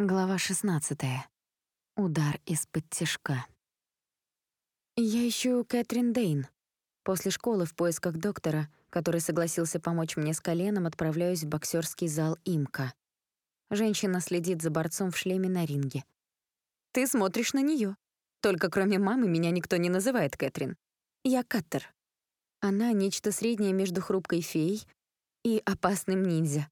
Глава 16. Удар из-под тяжка. Я ищу Кэтрин Дейн. После школы в поисках доктора, который согласился помочь мне с коленом, отправляюсь в боксерский зал Имка. Женщина следит за борцом в шлеме на ринге. «Ты смотришь на нее. Только кроме мамы меня никто не называет Кэтрин. Я Каттер. Она — нечто среднее между хрупкой феей и опасным ниндзя.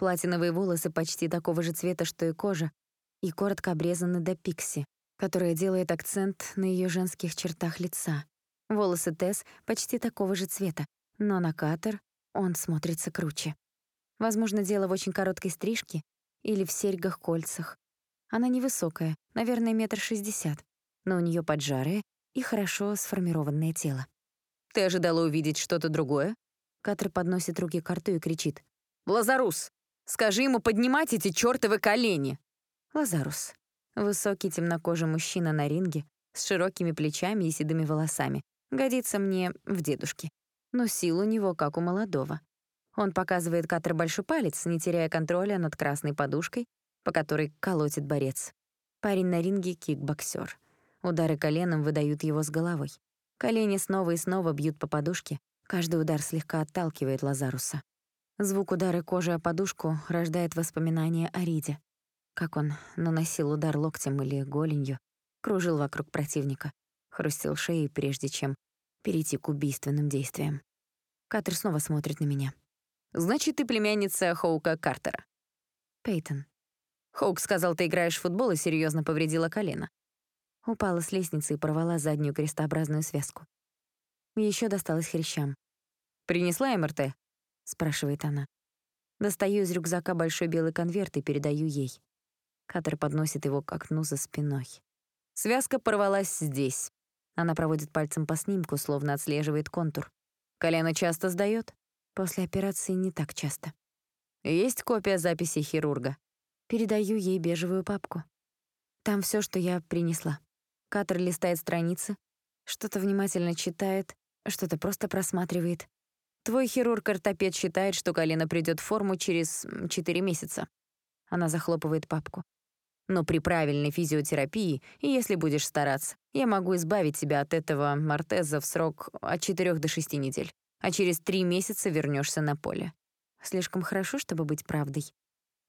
Платиновые волосы почти такого же цвета, что и кожа, и коротко обрезаны до пикси, которая делает акцент на ее женских чертах лица. Волосы Тесс почти такого же цвета, но на Катер он смотрится круче. Возможно, дело в очень короткой стрижке или в серьгах-кольцах. Она невысокая, наверное, метр шестьдесят, но у нее поджарое и хорошо сформированное тело. «Ты ожидала увидеть что-то другое?» Катер подносит руки к рту и кричит. «Лазарус, Скажи ему поднимать эти чёртовы колени!» Лазарус. Высокий темнокожий мужчина на ринге, с широкими плечами и седыми волосами. Годится мне в дедушке. Но сил у него, как у молодого. Он показывает Катер большой палец, не теряя контроля над красной подушкой, по которой колотит борец. Парень на ринге — кикбоксер. Удары коленом выдают его с головой. Колени снова и снова бьют по подушке. Каждый удар слегка отталкивает Лазаруса. Звук удара кожи о подушку рождает воспоминания о Риде. Как он наносил удар локтем или голенью, кружил вокруг противника, хрустел шеей, прежде чем перейти к убийственным действиям. Катер снова смотрит на меня. «Значит, ты племянница Хоука Картера?» «Пейтон». «Хоук сказал, ты играешь в футбол и серьезно повредила колено». Упала с лестницы и порвала заднюю крестообразную связку. Еще досталось хрящам. «Принесла МРТ?» Спрашивает она. Достаю из рюкзака большой белый конверт и передаю ей. Катер подносит его к окну за спиной. Связка порвалась здесь. Она проводит пальцем по снимку, словно отслеживает контур. Колено часто сдаёт? После операции не так часто. Есть копия записи хирурга. Передаю ей бежевую папку. Там всё, что я принесла. Катер листает страницы, что-то внимательно читает, что-то просто просматривает. Твой хирург-ортопед считает, что колено придёт в форму через 4 месяца. Она захлопывает папку. Но при правильной физиотерапии, и если будешь стараться, я могу избавить тебя от этого мортеза в срок от 4 до 6 недель. А через 3 месяца вернёшься на поле. Слишком хорошо, чтобы быть правдой.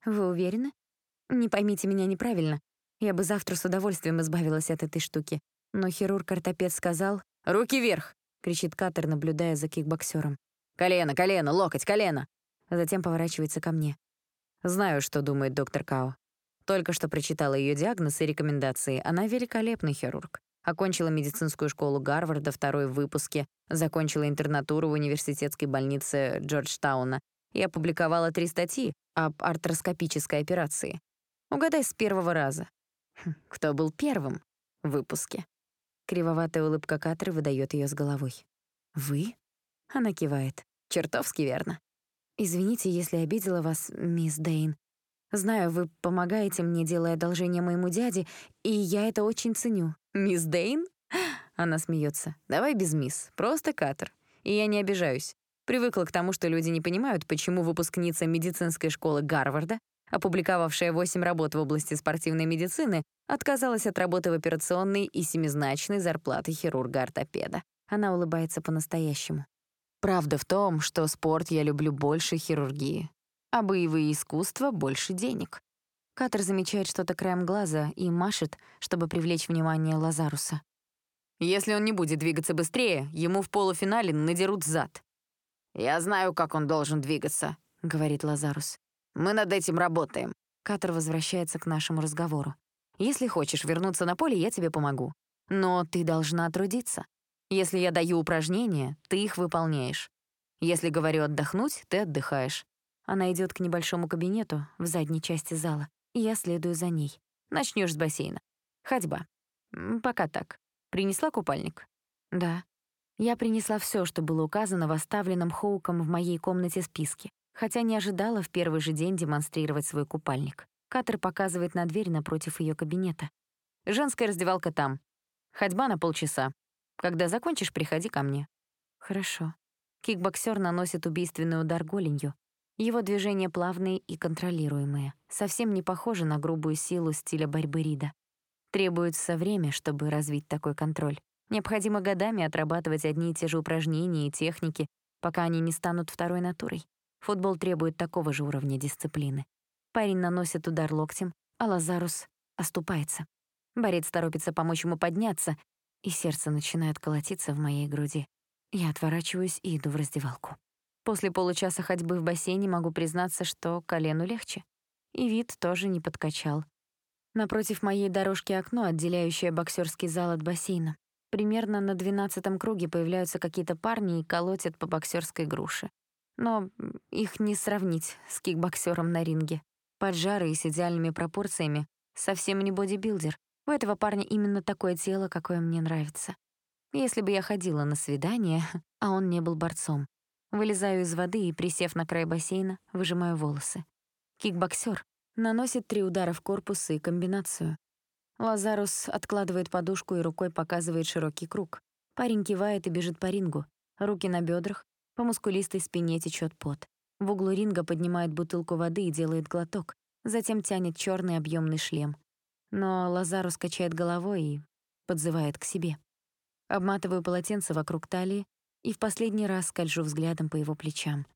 Вы уверены? Не поймите меня неправильно. Я бы завтра с удовольствием избавилась от этой штуки. Но хирург-ортопед сказал «Руки вверх!» — кричит Катер, наблюдая за кикбоксером. Колено, колено, локоть, колено. Затем поворачивается ко мне. Знаю, что думает доктор Као. Только что прочитала ее диагноз и рекомендации. Она великолепный хирург. Окончила медицинскую школу Гарварда, второй в выпуске, закончила интернатуру в университетской больнице Джорджтауна и опубликовала три статьи об артроскопической операции. Угадай с первого раза. Хм, кто был первым в выпуске? Кривоватая улыбка Катры выдает ее с головой. «Вы?» Она кивает. Чертовски верно. Извините, если обидела вас, мисс Дейн. Знаю, вы помогаете мне, делая одолжение моему дяде, и я это очень ценю. Мисс Дейн? Она смеется. Давай без мисс, просто Катер. И я не обижаюсь. Привыкла к тому, что люди не понимают, почему выпускница медицинской школы Гарварда, опубликовавшая 8 работ в области спортивной медицины, отказалась от работы в операционной и семизначной зарплаты хирурга-ортопеда. Она улыбается по-настоящему. Правда в том, что спорт я люблю больше хирургии, а боевые искусства — больше денег. Катер замечает что-то краем глаза и машет, чтобы привлечь внимание Лазаруса. Если он не будет двигаться быстрее, ему в полуфинале надерут зад. «Я знаю, как он должен двигаться», — говорит Лазарус. «Мы над этим работаем». Катер возвращается к нашему разговору. «Если хочешь вернуться на поле, я тебе помогу. Но ты должна трудиться. Если я даю упражнения, ты их выполняешь. Если говорю отдохнуть, ты отдыхаешь. Она идет к небольшому кабинету в задней части зала, и я следую за ней. Начнешь с бассейна. Ходьба. Пока так. Принесла купальник? Да. Я принесла все, что было указано в оставленном Хоуком в моей комнате списке, хотя не ожидала в первый же день демонстрировать свой купальник. Катер показывает на дверь напротив ее кабинета. Женская раздевалка там. Ходьба на полчаса. Когда закончишь, приходи ко мне». «Хорошо». Кикбоксер наносит убийственный удар голенью. Его движения плавные и контролируемые, совсем не похожи на грубую силу стиля борьбы Рида. Требуется время, чтобы развить такой контроль. Необходимо годами отрабатывать одни и те же упражнения и техники, пока они не станут второй натурой. Футбол требует такого же уровня дисциплины. Парень наносит удар локтем, а Лазарус оступается. Борец торопится помочь ему подняться, и сердце начинает колотиться в моей груди. Я отворачиваюсь и иду в раздевалку. После получаса ходьбы в бассейне могу признаться, что колену легче. И вид тоже не подкачал. Напротив моей дорожки окно, отделяющее боксерский зал от бассейна. Примерно на двенадцатом круге появляются какие-то парни и колотят по боксерской груше. Но их не сравнить с кикбоксером на ринге. Поджарый и с идеальными пропорциями, совсем не бодибилдер. У этого парня именно такое тело, какое мне нравится. Если бы я ходила на свидание, а он не был борцом. Вылезаю из воды и, присев на край бассейна, выжимаю волосы. Кикбоксер наносит три удара в корпус и комбинацию. Лазарус откладывает подушку и рукой показывает широкий круг. Парень кивает и бежит по рингу. Руки на бедрах, по мускулистой спине течет пот. В углу ринга поднимает бутылку воды и делает глоток. Затем тянет черный объемный шлем. Но Лазарус качает головой и подзывает к себе. Обматываю полотенце вокруг талии и в последний раз скольжу взглядом по его плечам.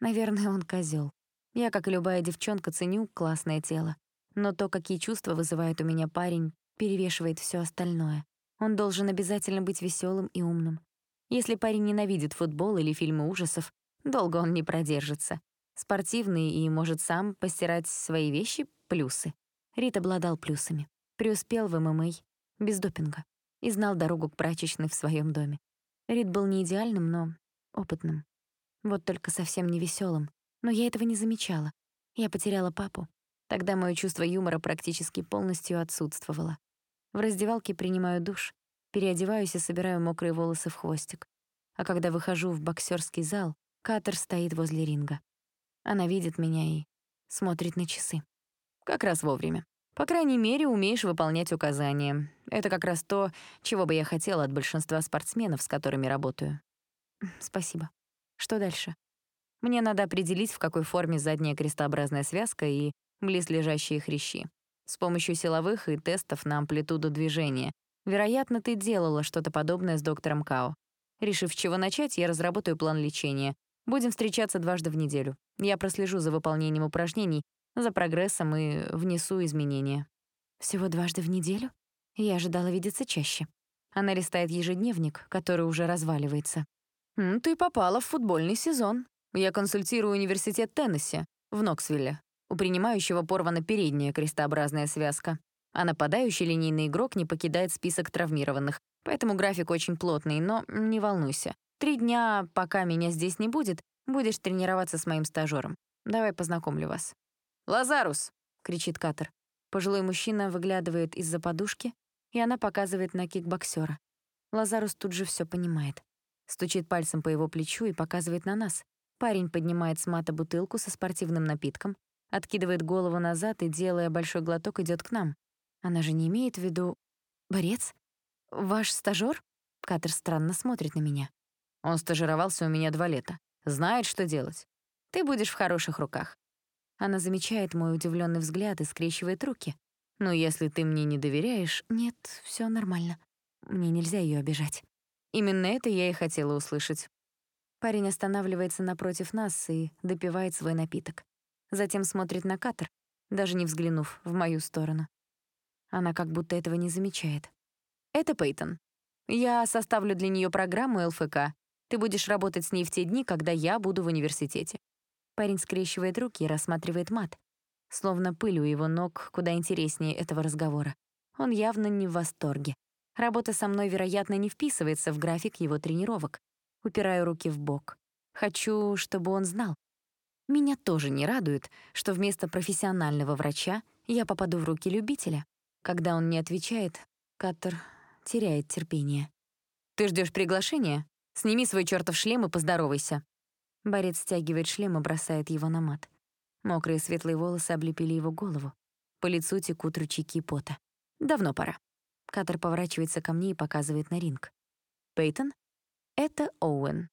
Наверное, он козел. Я, как и любая девчонка, ценю классное тело. Но то, какие чувства вызывает у меня парень, перевешивает все остальное. Он должен обязательно быть веселым и умным. Если парень ненавидит футбол или фильмы ужасов, долго он не продержится. Спортивный и может сам постирать свои вещи — плюсы. Рит обладал плюсами. Преуспел в ММА, без допинга, и знал дорогу к прачечной в своем доме. Рит был не идеальным, но опытным. Вот только совсем не веселым. Но я этого не замечала. Я потеряла папу, Тогда моё чувство юмора практически полностью отсутствовало. В раздевалке принимаю душ, переодеваюсь и собираю мокрые волосы в хвостик. А когда выхожу в боксерский зал, Катер стоит возле ринга. Она видит меня и смотрит на часы. Как раз вовремя. По крайней мере, умеешь выполнять указания. Это как раз то, чего бы я хотела от большинства спортсменов, с которыми работаю. Спасибо. Что дальше? Мне надо определить, в какой форме задняя крестообразная связка и близлежащие хрящи. С помощью силовых и тестов на амплитуду движения. Вероятно, ты делала что-то подобное с доктором Као. Решив, чего начать, я разработаю план лечения. Будем встречаться дважды в неделю. Я прослежу за выполнением упражнений, за прогрессом и внесу изменения. Всего дважды в неделю? Я ожидала видеться чаще. Она листает ежедневник, который уже разваливается. «Ты попала в футбольный сезон. Я консультирую университет Теннесси в Ноксвилле. У принимающего порвана передняя крестообразная связка, а нападающий линейный игрок не покидает список травмированных, поэтому график очень плотный, но не волнуйся. Три дня, пока меня здесь не будет, будешь тренироваться с моим стажёром. Давай познакомлю вас. «Лазарус!» — кричит Катер. Пожилой мужчина выглядывает из-за подушки, и она показывает на кикбоксера. Лазарус тут же все понимает. Стучит пальцем по его плечу и показывает на нас. Парень поднимает с мата бутылку со спортивным напитком, откидывает голову назад и, делая большой глоток, идет к нам. Она же не имеет в виду... «Борец? Ваш стажёр?» Катер странно смотрит на меня. Он стажировался у меня два лета. Знает, что делать. Ты будешь в хороших руках. Она замечает мой удивленный взгляд и скрещивает руки. Но если ты мне не доверяешь... Нет, все нормально. Мне нельзя ее обижать. Именно это я и хотела услышать. Парень останавливается напротив нас и допивает свой напиток. Затем смотрит на Катер, даже не взглянув в мою сторону. Она как будто этого не замечает. «Это Пейтон. Я составлю для нее программу ЛФК. Ты будешь работать с ней в те дни, когда я буду в университете». Парень скрещивает руки и рассматривает мат. Словно пыль у его ног куда интереснее этого разговора. Он явно не в восторге. Работа со мной, вероятно, не вписывается в график его тренировок. Упираю руки в бок. Хочу, чтобы он знал. Меня тоже не радует, что вместо профессионального врача я попаду в руки любителя. Когда он не отвечает, Каттер теряет терпение. «Ты ждешь приглашения? Сними свой чертов шлем и поздоровайся». Борец стягивает шлем и бросает его на мат. Мокрые светлые волосы облепили его голову. По лицу текут ручейки пота. «Давно пора». Каттер поворачивается ко мне и показывает на ринг. «Пейтон?» «Это Оуэн.